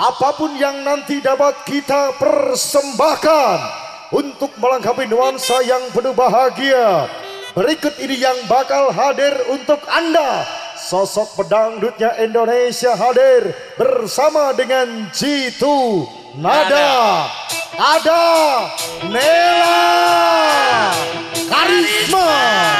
apa pun yang nanti dapat kita persembahkan untuk melengkapi nuansa yang penuh bahagia. Berikut ini yang bakal hadir untuk Anda. Sosok pedangdutnya Indonesia hadir bersama dengan Jitu Nada. Ada Nela Karisma. Karisma.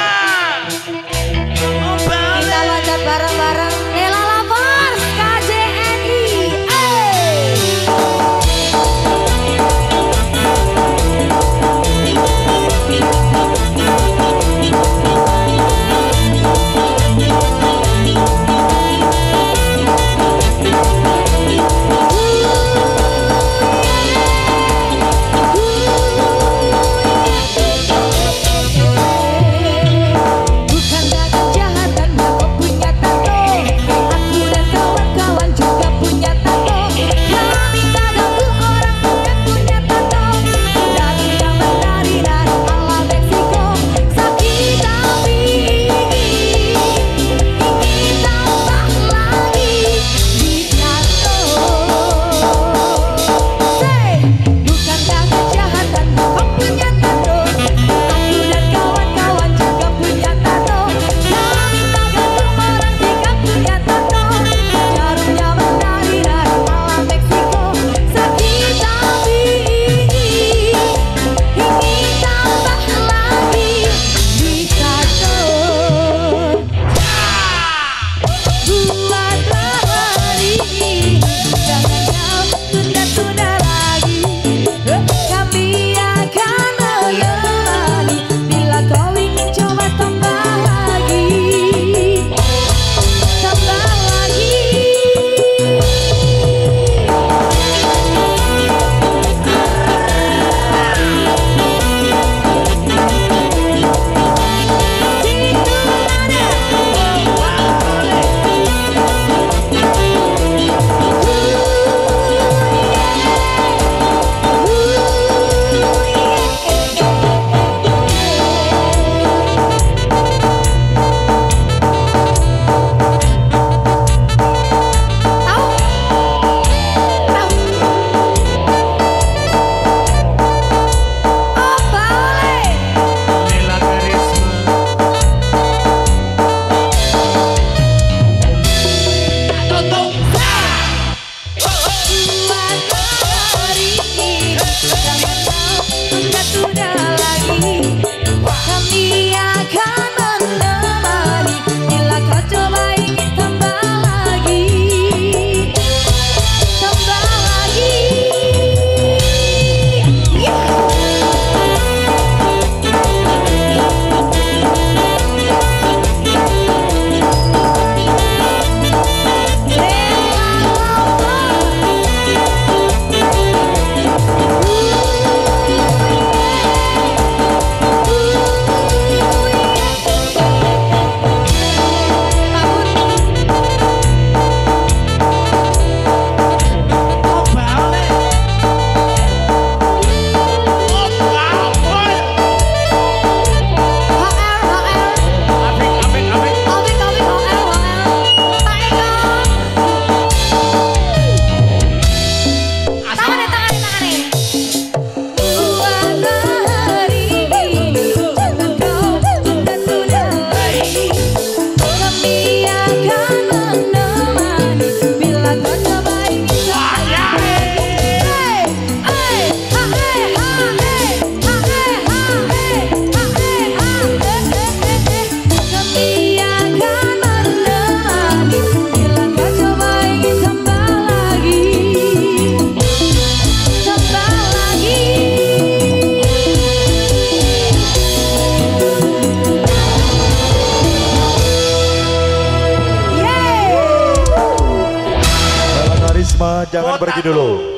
jangan pergi dulu.